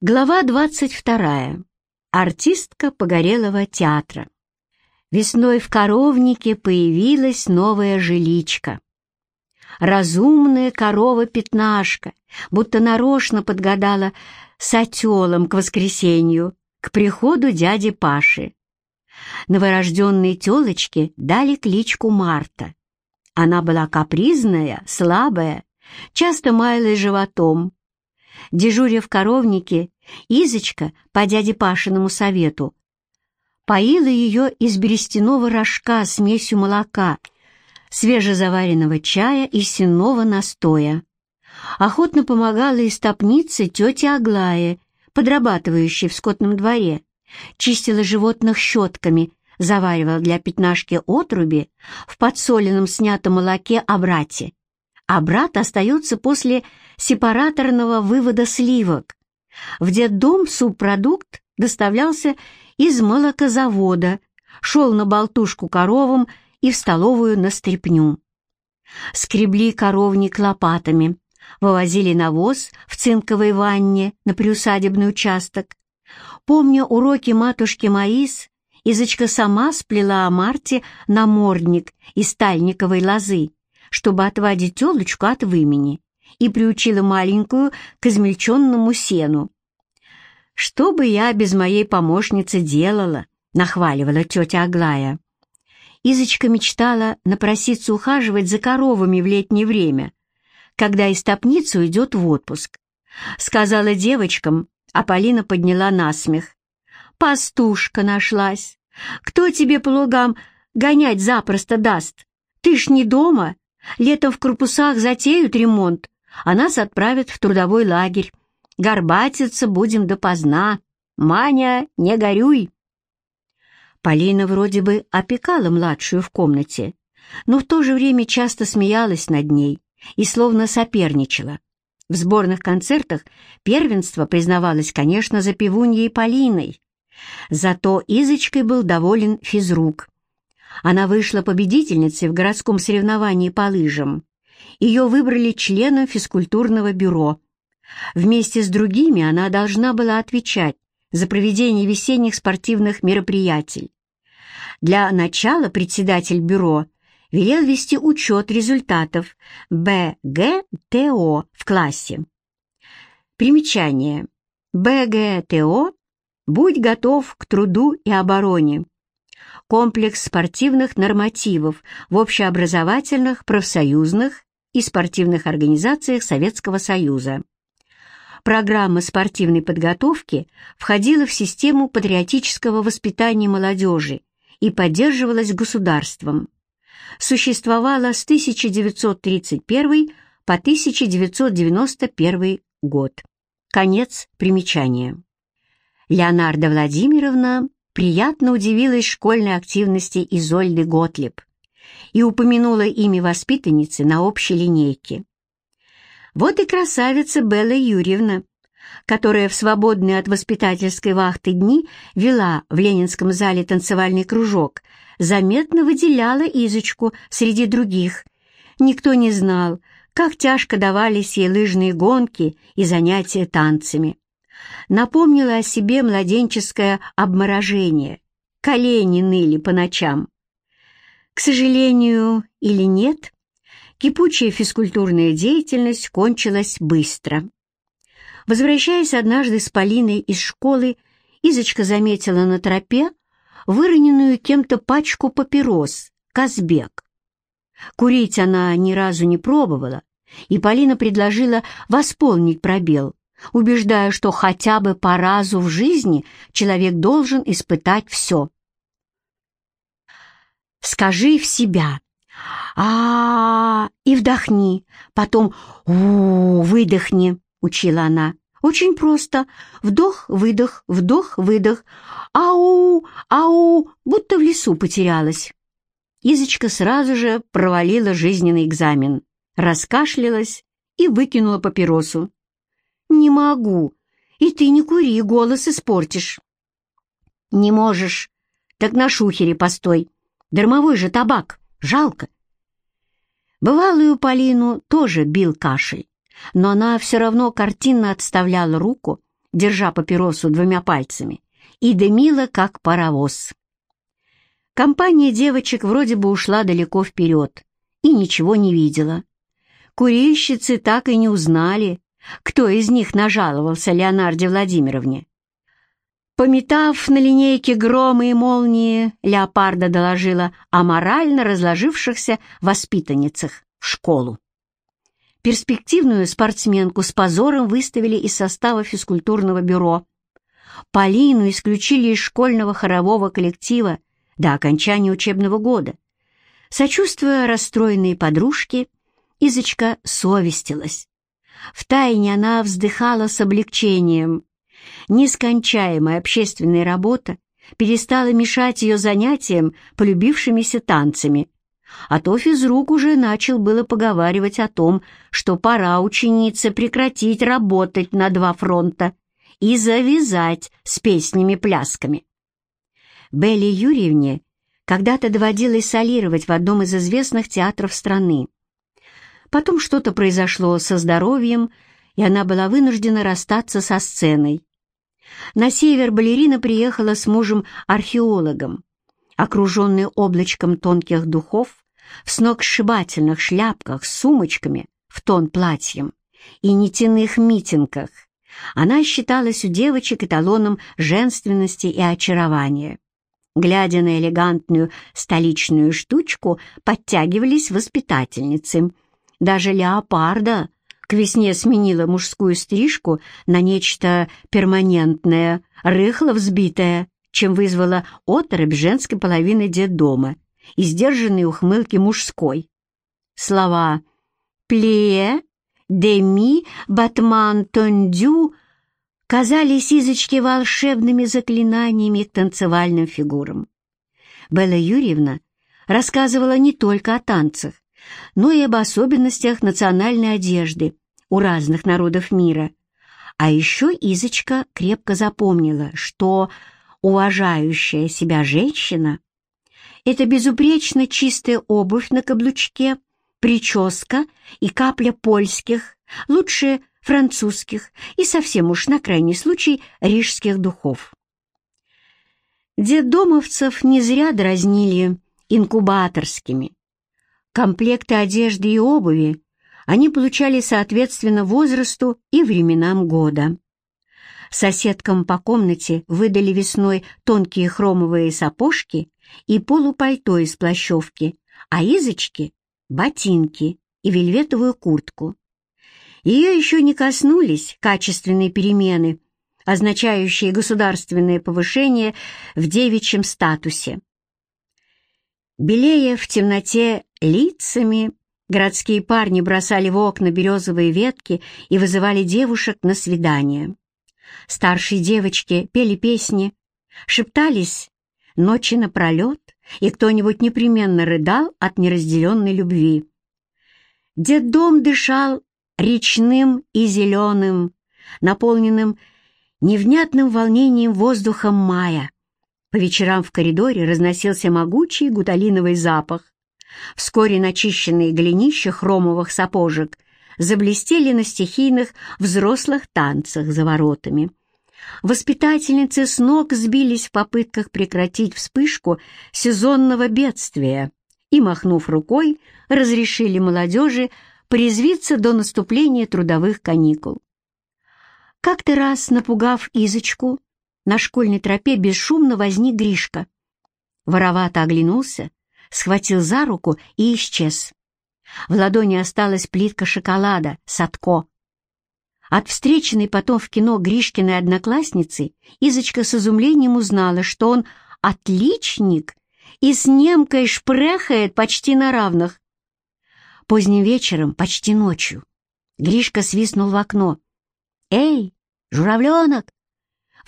Глава 22. Артистка Погорелого театра. Весной в коровнике появилась новая жиличка. Разумная корова-пятнашка, будто нарочно подгадала с отелом к воскресенью, к приходу дяди Паши. Новорожденной телочке дали кличку Марта. Она была капризная, слабая, часто маялась животом, Дежуря в коровнике, Изочка, по дяде Пашиному совету, поила ее из берестяного рожка смесью молока, свежезаваренного чая и сенного настоя. Охотно помогала и стопнице тете Аглае, подрабатывающей в скотном дворе, чистила животных щетками, заваривала для пятнашки отруби в подсоленном снятом молоке обрате а брат остается после сепараторного вывода сливок. В детдом субпродукт доставлялся из молокозавода, шел на болтушку коровам и в столовую на стряпню. Скребли коровник лопатами, вывозили навоз в цинковой ванне на приусадебный участок. Помня уроки матушки Маис, Изочка сама сплела о Марте намордник из тальниковой лозы чтобы отвадить телочку от вымени, и приучила маленькую к измельченному сену. «Что бы я без моей помощницы делала?» — нахваливала тетя Аглая. Изочка мечтала напроситься ухаживать за коровами в летнее время, когда истопница уйдет в отпуск. Сказала девочкам, а Полина подняла насмех. «Пастушка нашлась! Кто тебе по лугам гонять запросто даст? Ты ж не дома, Летом в корпусах затеют ремонт, а нас отправят в трудовой лагерь. Горбатиться будем допоздна. Маня, не горюй!» Полина вроде бы опекала младшую в комнате, но в то же время часто смеялась над ней и словно соперничала. В сборных концертах первенство признавалось, конечно, за пивуньей Полиной. Зато Изочкой был доволен физрук. Она вышла победительницей в городском соревновании по лыжам. Ее выбрали членом физкультурного бюро. Вместе с другими она должна была отвечать за проведение весенних спортивных мероприятий. Для начала председатель бюро велел вести учет результатов БГТО в классе. Примечание. БГТО «Будь готов к труду и обороне» комплекс спортивных нормативов в общеобразовательных, профсоюзных и спортивных организациях Советского Союза. Программа спортивной подготовки входила в систему патриотического воспитания молодежи и поддерживалась государством. Существовала с 1931 по 1991 год. Конец примечания. Леонарда Владимировна приятно удивилась школьной активности Изольды Готлеб и упомянула имя воспитанницы на общей линейке. Вот и красавица Белла Юрьевна, которая в свободные от воспитательской вахты дни вела в Ленинском зале танцевальный кружок, заметно выделяла Изочку среди других. Никто не знал, как тяжко давались ей лыжные гонки и занятия танцами напомнило о себе младенческое обморожение. Колени ныли по ночам. К сожалению или нет, кипучая физкультурная деятельность кончилась быстро. Возвращаясь однажды с Полиной из школы, Изочка заметила на тропе выроненную кем-то пачку папирос, Казбек. Курить она ни разу не пробовала, и Полина предложила восполнить пробел убеждая, что хотя бы по разу в жизни человек должен испытать все. Скажи в себя а, -а, -а и вдохни, потом у, -у, -у выдохни, учила она. Очень просто. Вдох, выдох, вдох, выдох. Ау, ау, будто в лесу потерялась. Изочка сразу же провалила жизненный экзамен, раскашлялась и выкинула папиросу. «Не могу. И ты не кури, голос испортишь». «Не можешь. Так на шухере постой. Дармовой же табак. Жалко». Бывалую Полину тоже бил кашель, но она все равно картинно отставляла руку держа папиросу двумя пальцами, и дымила, как паровоз. Компания девочек вроде бы ушла далеко вперед и ничего не видела. Курильщицы так и не узнали, кто из них нажаловался Леонарде Владимировне. Пометав на линейке громы и молнии, Леопарда доложила о морально разложившихся воспитанницах в школу. Перспективную спортсменку с позором выставили из состава физкультурного бюро. Полину исключили из школьного хорового коллектива до окончания учебного года. Сочувствуя расстроенной подружке, Изочка совестилась. Втайне она вздыхала с облегчением. Нескончаемая общественная работа перестала мешать ее занятиям полюбившимися танцами, а то физрук уже начал было поговаривать о том, что пора ученице прекратить работать на два фронта и завязать с песнями-плясками. Белли Юрьевне когда-то доводилось солировать в одном из известных театров страны. Потом что-то произошло со здоровьем, и она была вынуждена расстаться со сценой. На север балерина приехала с мужем-археологом, окруженный облачком тонких духов, в сногсшибательных шляпках с сумочками, в тон платьем и нитяных митингах. Она считалась у девочек эталоном женственности и очарования. Глядя на элегантную столичную штучку, подтягивались воспитательницы. Даже леопарда к весне сменила мужскую стрижку на нечто перманентное, рыхло взбитое, чем вызвала оторопь женской половины детдома и сдержанные ухмылки мужской. Слова «плие», «деми», «батман», «тондю» казались Изочке волшебными заклинаниями к танцевальным фигурам. Белла Юрьевна рассказывала не только о танцах, но и об особенностях национальной одежды у разных народов мира. А еще Изочка крепко запомнила, что уважающая себя женщина — это безупречно чистая обувь на каблучке, прическа и капля польских, лучше французских и совсем уж на крайний случай рижских духов. Дедомовцев не зря дразнили инкубаторскими, Комплекты одежды и обуви они получали соответственно возрасту и временам года. Соседкам по комнате выдали весной тонкие хромовые сапожки и полупальто из плащевки, а Изочке — ботинки и вельветовую куртку. Ее еще не коснулись качественные перемены, означающие государственное повышение в девичьем статусе. Белея в темноте лицами, городские парни бросали в окна березовые ветки и вызывали девушек на свидание. Старшие девочки пели песни, шептались ночи напролет, и кто-нибудь непременно рыдал от неразделенной любви. Дом дышал речным и зеленым, наполненным невнятным волнением воздухом мая. По вечерам в коридоре разносился могучий гуталиновый запах. Вскоре начищенные голенища хромовых сапожек заблестели на стихийных взрослых танцах за воротами. Воспитательницы с ног сбились в попытках прекратить вспышку сезонного бедствия и, махнув рукой, разрешили молодежи порезвиться до наступления трудовых каникул. Как-то раз, напугав Изочку, на школьной тропе бесшумно возник Гришка. Воровато оглянулся, схватил за руку и исчез. В ладони осталась плитка шоколада, садко. От встреченной потом в кино Гришкиной одноклассницы Изочка с изумлением узнала, что он отличник и с немкой шпрехает почти на равных. Поздним вечером, почти ночью, Гришка свистнул в окно. «Эй, журавленок,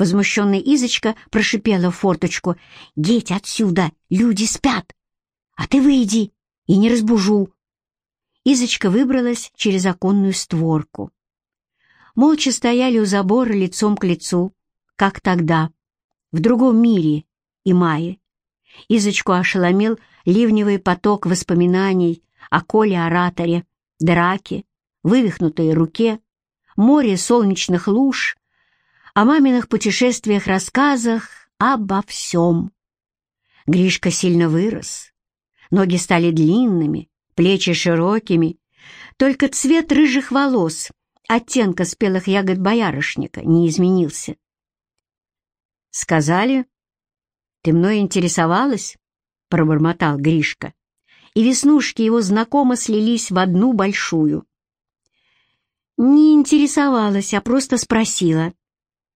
Возмущенная Изочка прошипела в форточку. «Деть отсюда! Люди спят! А ты выйди и не разбужу!» Изочка выбралась через оконную створку. Молча стояли у забора лицом к лицу, как тогда, в другом мире и мае. Изочку ошеломил ливневый поток воспоминаний о Коле-ораторе, драке, вывихнутой руке, море солнечных луж, о маминых путешествиях, рассказах, обо всем. Гришка сильно вырос, ноги стали длинными, плечи широкими, только цвет рыжих волос, оттенка спелых ягод боярышника, не изменился. «Сказали, ты мной интересовалась?» — пробормотал Гришка, и веснушки его знакомо слились в одну большую. «Не интересовалась, а просто спросила».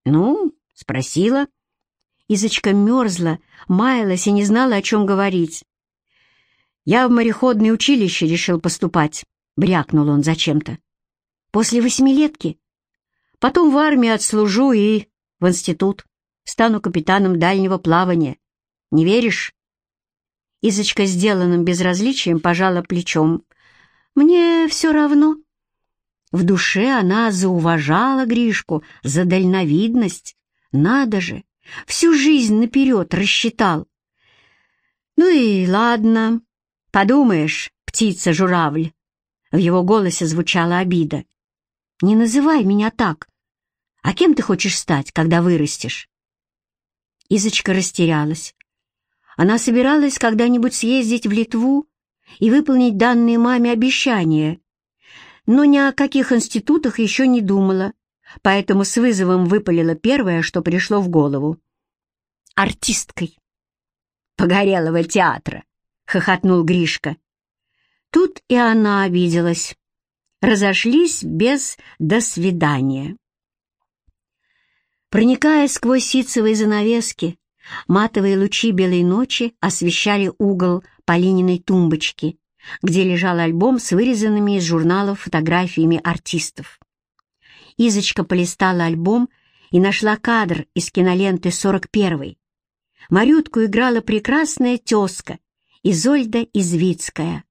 «Ну, спросила». Изочка мерзла, маялась и не знала, о чем говорить. «Я в мореходное училище решил поступать», — брякнул он зачем-то. «После восьмилетки. Потом в армии отслужу и в институт. Стану капитаном дальнего плавания. Не веришь?» Изочка сделанным безразличием пожала плечом. «Мне все равно». В душе она зауважала Гришку за дальновидность. Надо же, всю жизнь наперед рассчитал. «Ну и ладно, подумаешь, птица-журавль». В его голосе звучала обида. «Не называй меня так. А кем ты хочешь стать, когда вырастешь?» Изочка растерялась. Она собиралась когда-нибудь съездить в Литву и выполнить данные маме обещания, но ни о каких институтах еще не думала, поэтому с вызовом выпалила первое, что пришло в голову. «Артисткой!» «Погорелого театра!» — хохотнул Гришка. Тут и она обиделась. Разошлись без «до свидания». Проникая сквозь ситцевые занавески, матовые лучи белой ночи освещали угол Полининой тумбочки, где лежал альбом с вырезанными из журналов фотографиями артистов. Изочка полистала альбом и нашла кадр из киноленты «41». Марютку играла прекрасная тезка Изольда Извицкая.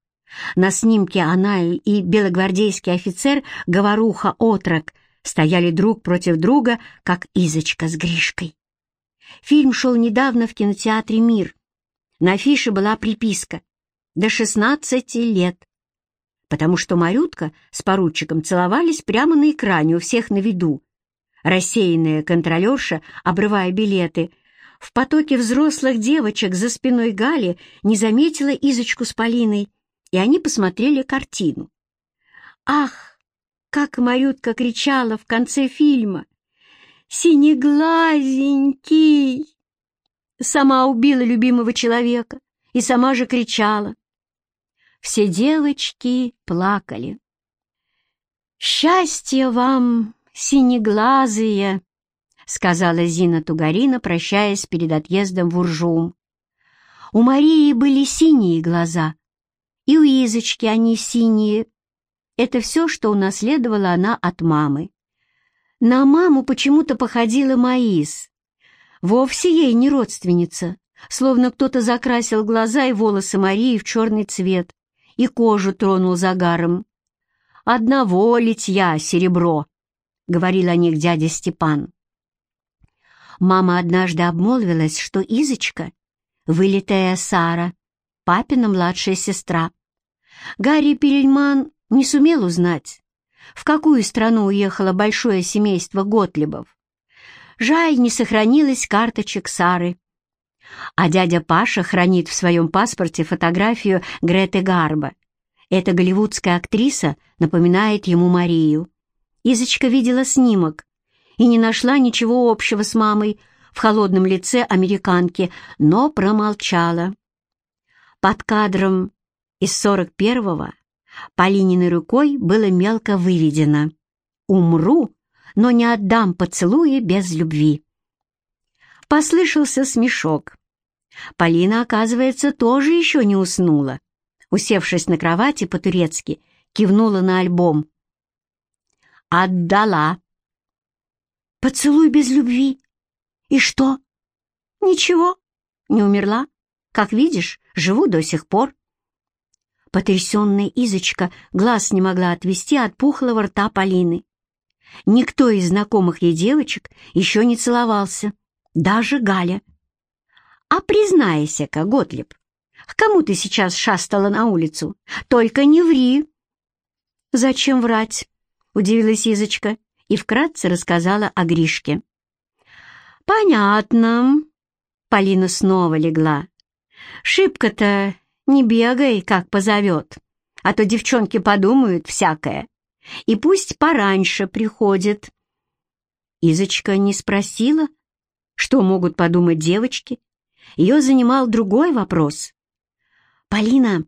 На снимке она и белогвардейский офицер Говоруха-отрок стояли друг против друга, как Изочка с Гришкой. Фильм шел недавно в кинотеатре «Мир». На афише была приписка до 16 лет, потому что Марютка с поручиком целовались прямо на экране у всех на виду. Рассеянная контролерша, обрывая билеты, в потоке взрослых девочек за спиной Гали не заметила Изочку с Полиной, и они посмотрели картину. Ах, как Марютка кричала в конце фильма! «Синеглазенький!» Сама убила любимого человека и сама же кричала. Все девочки плакали. «Счастье вам, синеглазые!» — сказала Зина Тугарина, прощаясь перед отъездом в Уржум. У Марии были синие глаза, и у Изочки они синие. Это все, что унаследовала она от мамы. На маму почему-то походила Маис. Вовсе ей не родственница, словно кто-то закрасил глаза и волосы Марии в черный цвет и кожу тронул загаром. «Одного литья серебро», — говорил о них дядя Степан. Мама однажды обмолвилась, что Изочка — вылитая Сара, папина младшая сестра. Гарри Перельман не сумел узнать, в какую страну уехало большое семейство Готлибов. Жаль, не сохранилось карточек Сары а дядя Паша хранит в своем паспорте фотографию Греты Гарба. Эта голливудская актриса напоминает ему Марию. Изочка видела снимок и не нашла ничего общего с мамой в холодном лице американки, но промолчала. Под кадром из 41-го Полининой рукой было мелко выведено «Умру, но не отдам поцелуя без любви». Послышался смешок. Полина, оказывается, тоже еще не уснула. Усевшись на кровати по-турецки, кивнула на альбом. «Отдала». «Поцелуй без любви. И что?» «Ничего, не умерла. Как видишь, живу до сих пор». Потрясенная Изочка глаз не могла отвести от пухлого рта Полины. Никто из знакомых ей девочек еще не целовался, даже Галя. «А признайся-ка, Готлиб, к кому ты сейчас шастала на улицу? Только не ври!» «Зачем врать?» — удивилась Изочка и вкратце рассказала о Гришке. «Понятно». Полина снова легла. «Шибко-то не бегай, как позовет, а то девчонки подумают всякое. И пусть пораньше приходит». Изочка не спросила, что могут подумать девочки. Ее занимал другой вопрос. «Полина,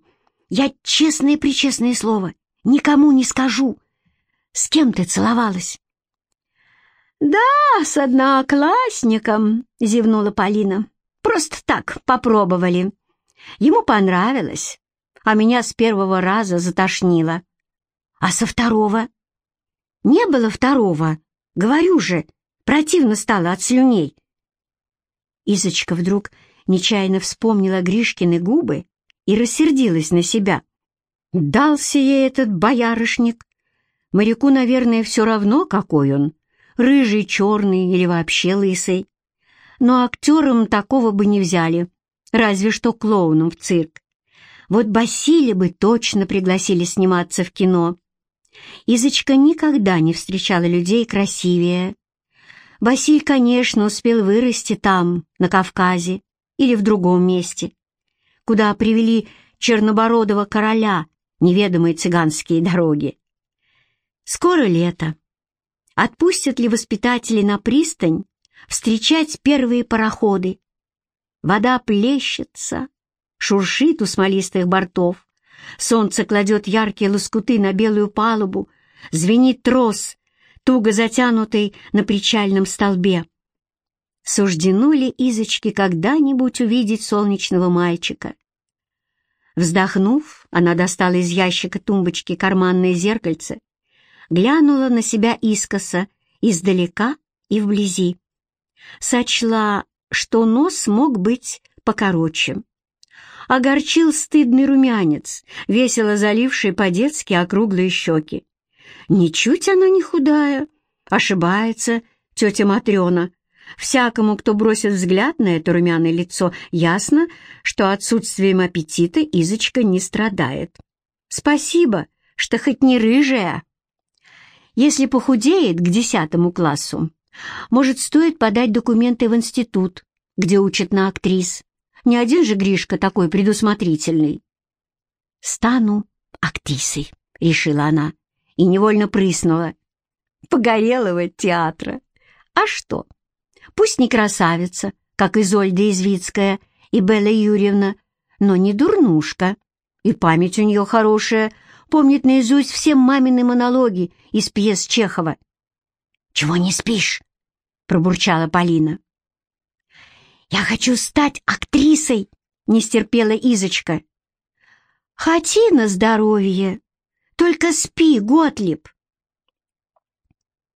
я честное-причестное слово никому не скажу. С кем ты целовалась?» «Да, с одноклассником», — зевнула Полина. «Просто так, попробовали. Ему понравилось, а меня с первого раза затошнило. А со второго?» «Не было второго, говорю же, противно стало от слюней». Изочка вдруг нечаянно вспомнила Гришкины губы и рассердилась на себя. Дался ей этот боярышник. Моряку, наверное, все равно, какой он рыжий, черный или вообще лысый. Но актером такого бы не взяли, разве что клоуном в цирк. Вот Басилия бы точно пригласили сниматься в кино. Изочка никогда не встречала людей красивее. Басиль, конечно, успел вырасти там, на Кавказе или в другом месте, куда привели чернобородого короля неведомые цыганские дороги. Скоро лето. Отпустят ли воспитатели на пристань встречать первые пароходы? Вода плещется, шуршит у смолистых бортов. Солнце кладет яркие лоскуты на белую палубу, звенит трос, туго затянутый на причальном столбе. Суждено ли Изочке когда-нибудь увидеть солнечного мальчика? Вздохнув, она достала из ящика тумбочки карманное зеркальце глянула на себя искоса, издалека и вблизи. Сочла, что нос мог быть покороче. Огорчил стыдный румянец, весело заливший по-детски округлые щеки. Ничуть она не худая, ошибается тетя Матрена. Всякому, кто бросит взгляд на это румяное лицо, ясно, что отсутствием аппетита Изочка не страдает. Спасибо, что хоть не рыжая. Если похудеет к десятому классу, может, стоит подать документы в институт, где учат на актрис. Не один же Гришка такой предусмотрительный. «Стану актрисой», — решила она, и невольно прыснула. Погорелого театра. А что? Пусть не красавица, как Изольда Извицкая и Белла Юрьевна, но не дурнушка, и память у нее хорошая — помнит наизусть все мамины монологи из пьес Чехова. «Чего не спишь?» — пробурчала Полина. «Я хочу стать актрисой!» — не стерпела Изочка. «Хоти на здоровье, только спи, Готлиб!»